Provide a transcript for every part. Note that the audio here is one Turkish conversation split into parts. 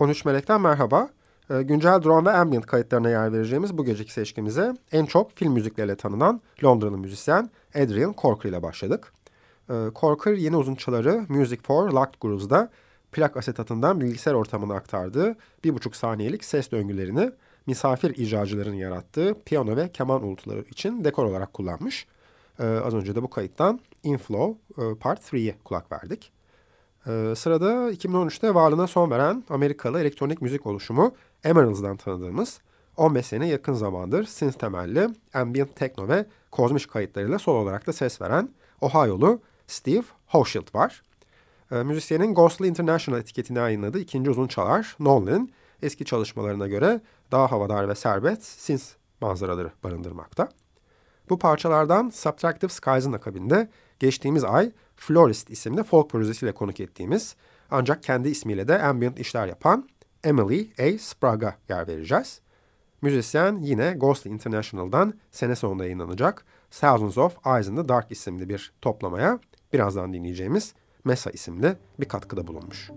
13 Melek'ten merhaba. Ee, güncel drone ve ambient kayıtlarına yer vereceğimiz bu geceki seçkimize en çok film müzikleriyle tanınan Londralı müzisyen Adrian Corker ile başladık. Ee, Corker yeni uzunçaları Music for Locked Grooves'da plak asetatından bilgisayar ortamına aktardığı bir buçuk saniyelik ses döngülerini misafir icracıların yarattığı piyano ve keman uğultuları için dekor olarak kullanmış. Ee, az önce de bu kayıttan Inflow e, Part 3'ye kulak verdik. Ee, sırada 2013'te varlığına son veren Amerikalı elektronik müzik oluşumu Emeralds'dan tanıdığımız 15 sene yakın zamandır synth temelli ambient techno ve kozmiş kayıtlarıyla sol olarak da ses veren Ohio'lu Steve Hochschild var. Ee, müzisyenin Ghostly International etiketini yayınladığı ikinci uzun çalar Nolan eski çalışmalarına göre daha havadar ve serbest synth manzaraları barındırmakta. Bu parçalardan Subtractive Skies'ın akabinde geçtiğimiz ay Florist isimli folk projesiyle konuk ettiğimiz ancak kendi ismiyle de ambient işler yapan Emily A. Sprague'a yer vereceğiz. Müzisyen yine Ghostly International'dan sene sonunda yayınlanacak Thousands of Eyes in the Dark isimli bir toplamaya birazdan dinleyeceğimiz Mesa isimli bir katkıda bulunmuş.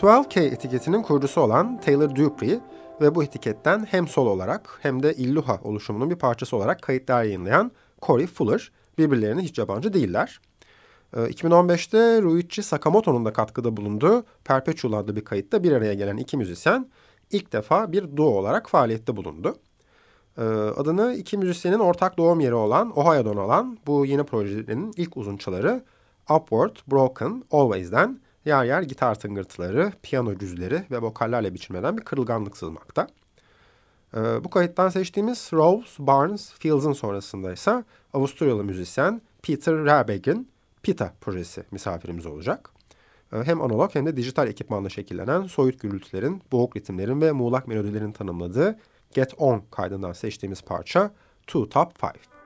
12K etiketinin kurucusu olan Taylor Dupree ve bu etiketten hem sol olarak hem de Illuha oluşumunun bir parçası olarak kayıtlar yayınlayan Corey Fuller birbirlerine hiç yabancı değiller. 2015'te ee, Ruichi Sakamoto'nun da katkıda bulunduğu Perpetual adlı bir kayıtta bir araya gelen iki müzisyen ilk defa bir duo olarak faaliyette bulundu. Ee, adını iki müzisyenin ortak doğum yeri olan Ohio'dan alan bu yeni projenin ilk uzunçaları Upward, Broken, Always'den yer yer gitar tıngırtıları, piyano cüzleri ve vokallerle biçilmeden bir kırılganlık sızmakta. Ee, bu kayıttan seçtiğimiz Rose, Barnes, Fields'ın sonrasında ise Avusturyalı müzisyen Peter Rabeg'in Pita projesi misafirimiz olacak. Ee, hem analog hem de dijital ekipmanla şekillenen soyut gürültülerin, boğuk ritimlerin ve muğlak melodilerin tanımladığı Get On kaydından seçtiğimiz parça Two Top Five.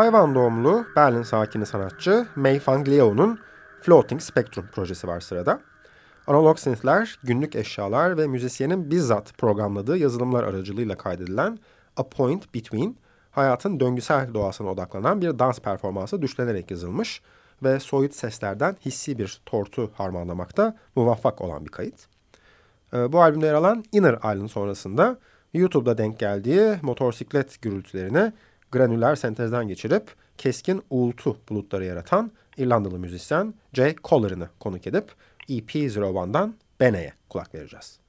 Tayvan doğumlu Berlin sakini sanatçı Mei Fang Liao'nun Floating Spectrum projesi var sırada. Analog synthler, günlük eşyalar ve müzisyenin bizzat programladığı yazılımlar aracılığıyla kaydedilen A Point Between, hayatın döngüsel doğasına odaklanan bir dans performansı düşlenerek yazılmış ve soyut seslerden hissi bir tortu harmanlamakta muvaffak olan bir kayıt. Ee, bu albümde yer alan Inner Island sonrasında YouTube'da denk geldiği motosiklet gürültülerine granüler sentezden geçirip keskin uğultu bulutları yaratan İrlandalı müzisyen Jay Collar'ını konuk edip EP01'dan Bene'ye kulak vereceğiz.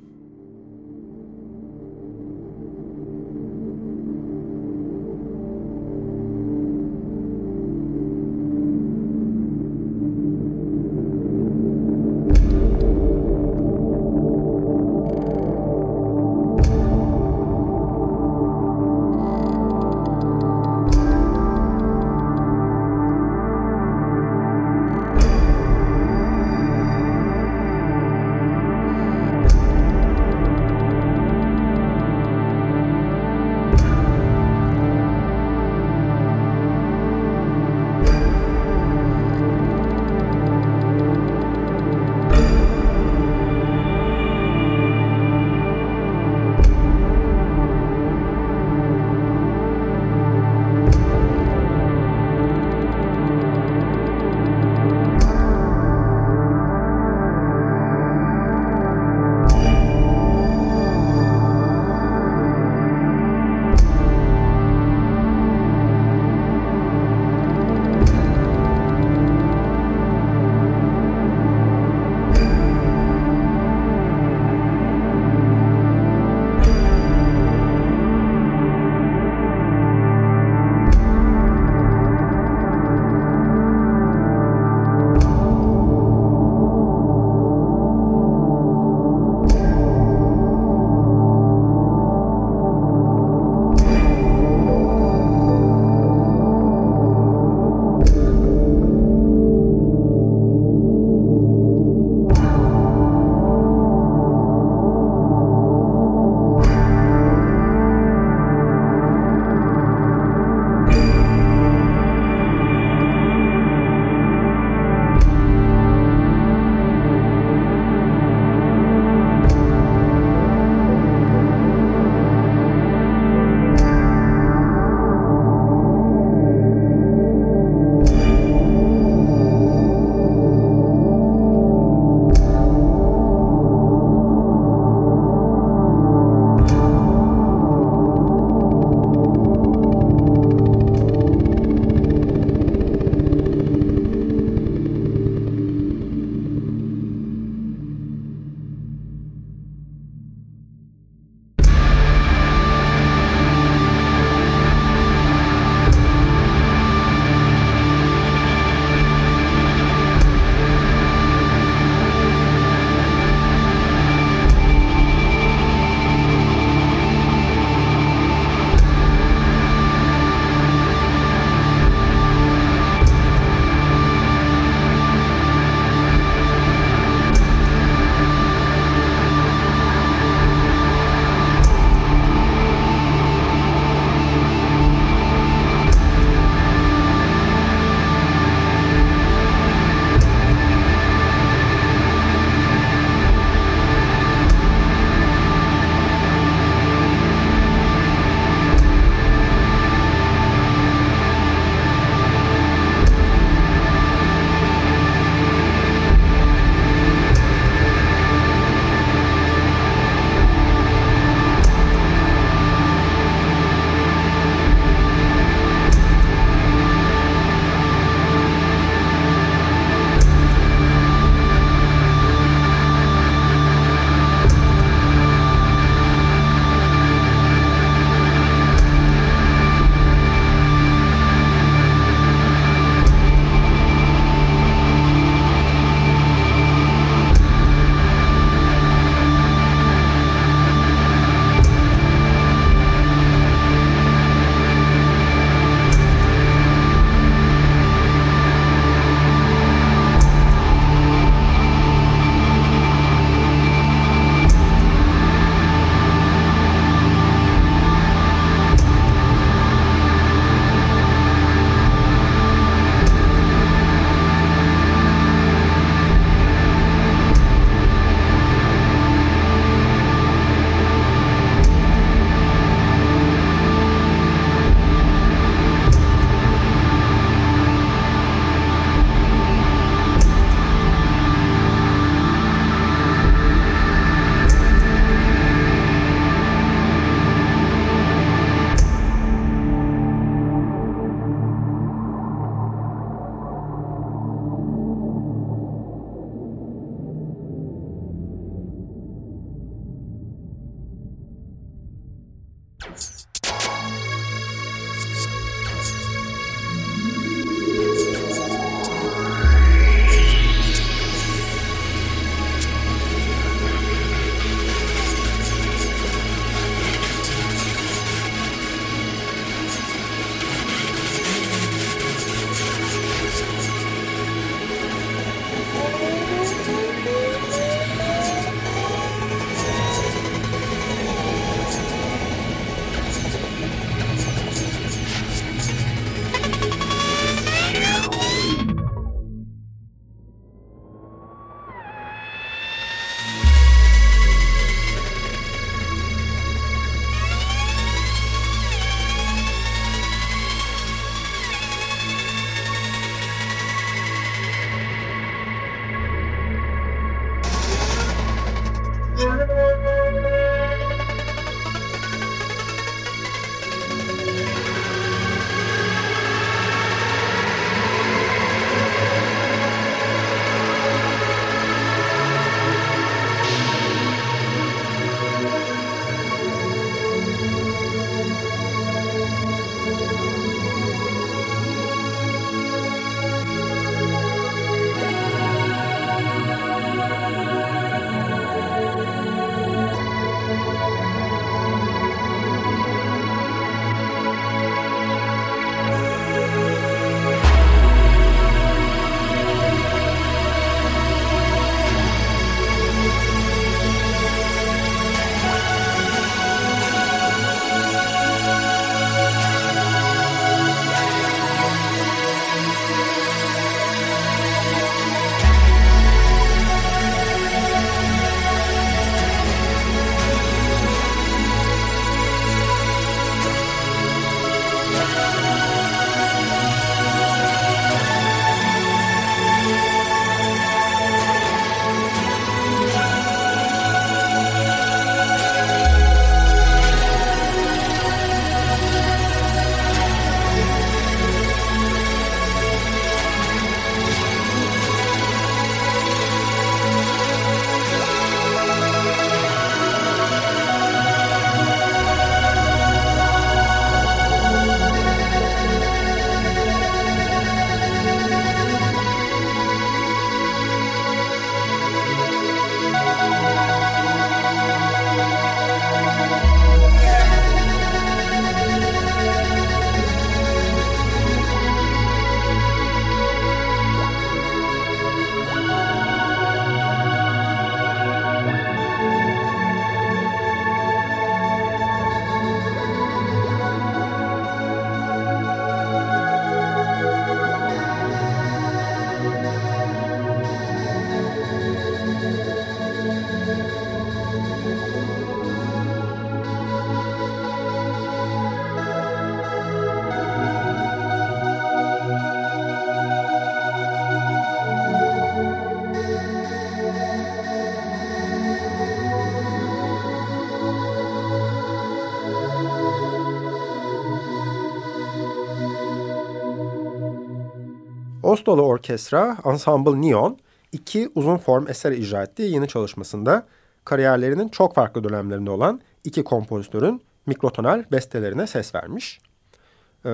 Ağustoslu Orkestra Ensemble Neon iki uzun form eser icra ettiği yeni çalışmasında kariyerlerinin çok farklı dönemlerinde olan iki kompozitörün mikrotonal bestelerine ses vermiş.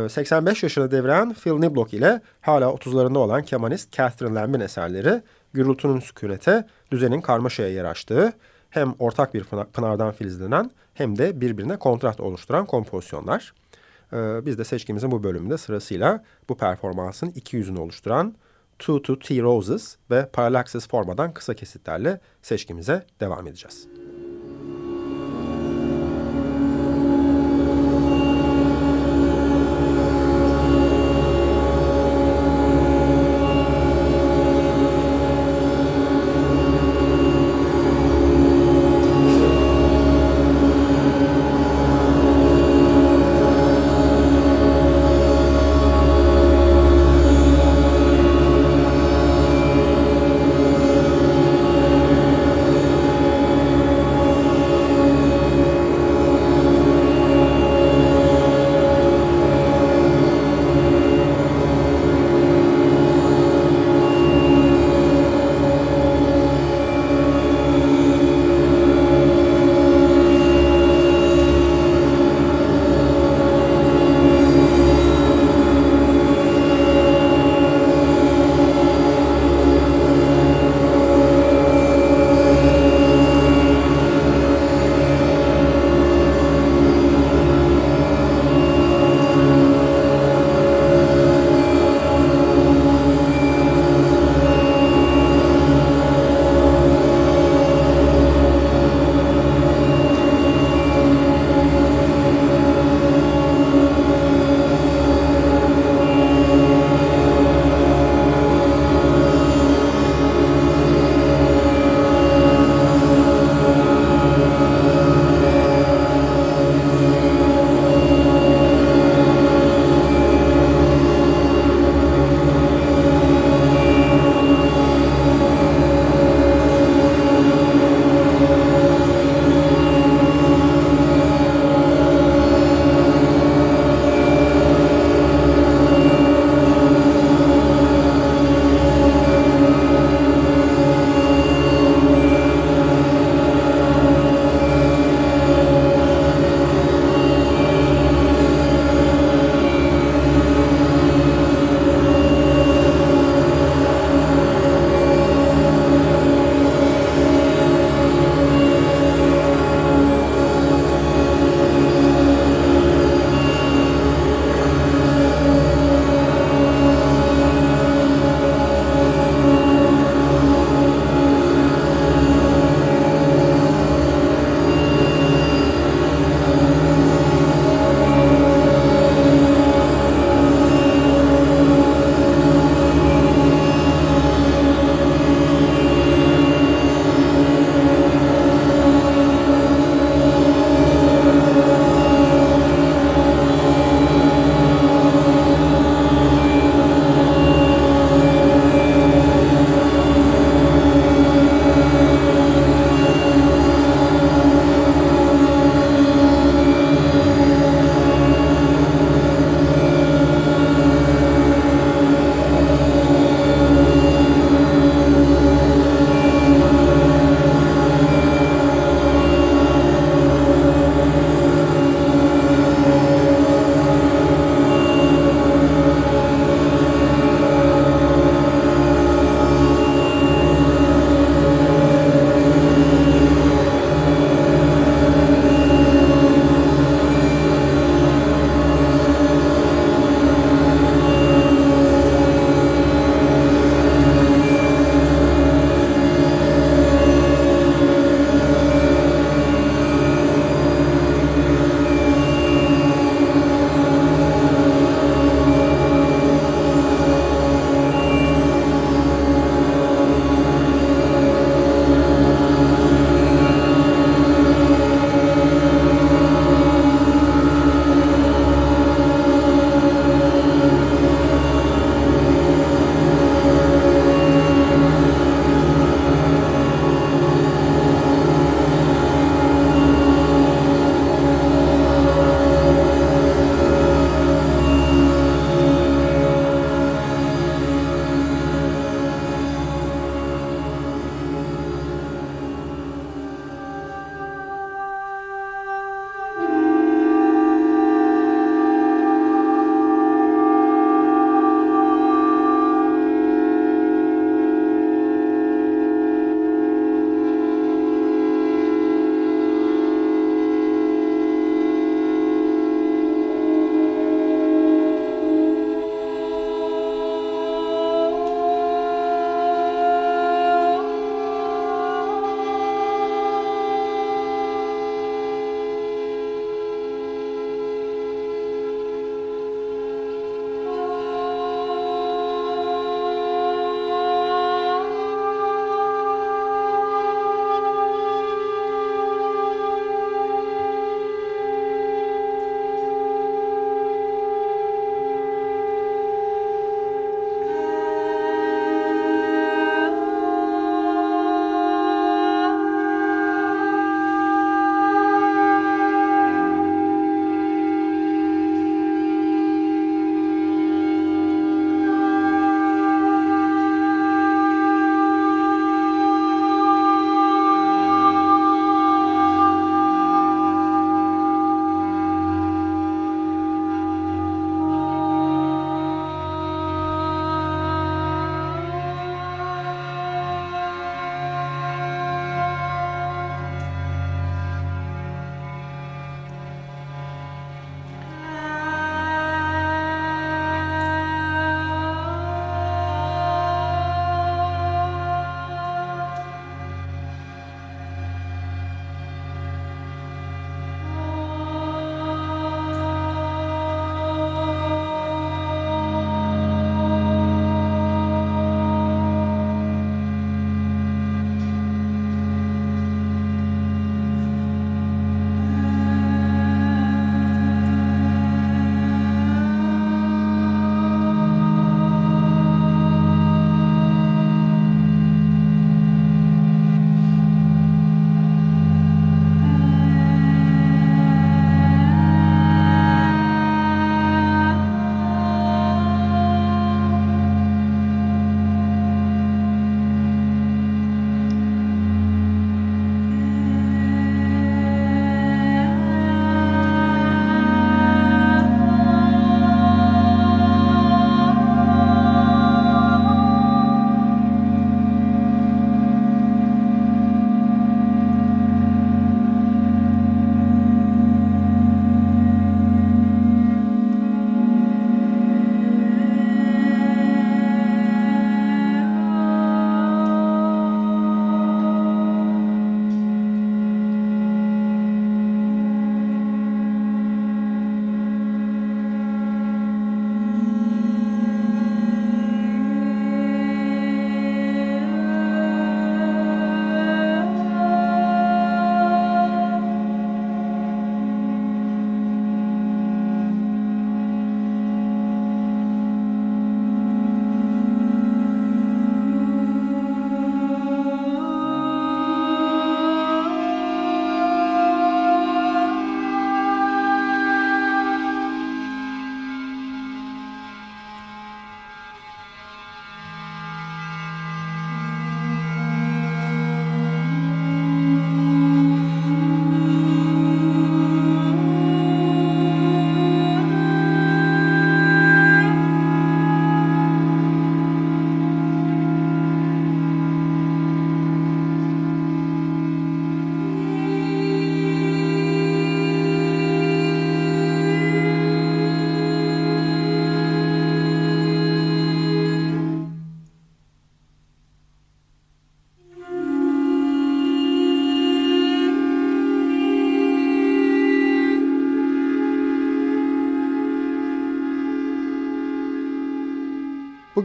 85 ee, yaşını deviren Phil Niblock ile hala 30'larında olan kemanist Catherine Lamb'in eserleri gürültünün sükunete, düzenin karmaşaya yer açtığı, hem ortak bir pınardan filizlenen hem de birbirine kontrast oluşturan kompozisyonlar. Ee, biz de seçkimizin bu bölümünde sırasıyla bu performansın iki yüzünü oluşturan Two to T Roses ve Parallaxes formadan kısa kesitlerle seçkimize devam edeceğiz.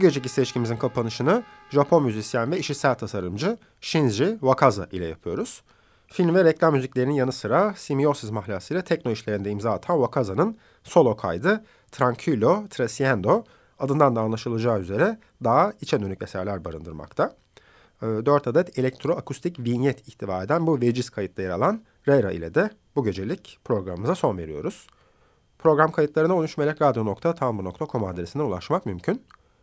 Geceki seçkimizin kapanışını Japon müzisyen ve işitsel tasarımcı Shinji Wakaza ile yapıyoruz. Film ve reklam müziklerinin yanı sıra Simiosis mahlasıyla tekno işlerinde imza atan Wakaza'nın solo kaydı Tranquilo Tresciendo adından da anlaşılacağı üzere daha içe dönük eserler barındırmakta. 4 ee, adet elektroakustik vinyet ihtiva eden bu veciz kayıtta yer alan Rera ile de bu gecelik programımıza son veriyoruz. Program kayıtlarına 13melekradyo.tumblr.com adresine ulaşmak mümkün.